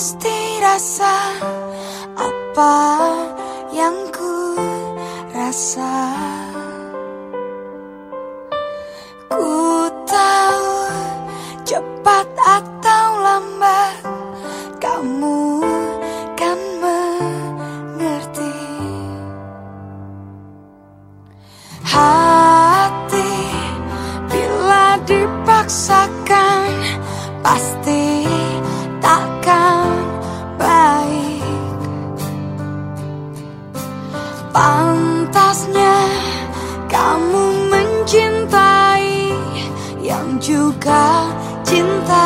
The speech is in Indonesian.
pasti rasa apa yang ku rasa? Ku tahu cepat atau lambat kamu kan mengerti. Hati bila dipaksakan pasti Pantasnya kamu mencintai yang juga cinta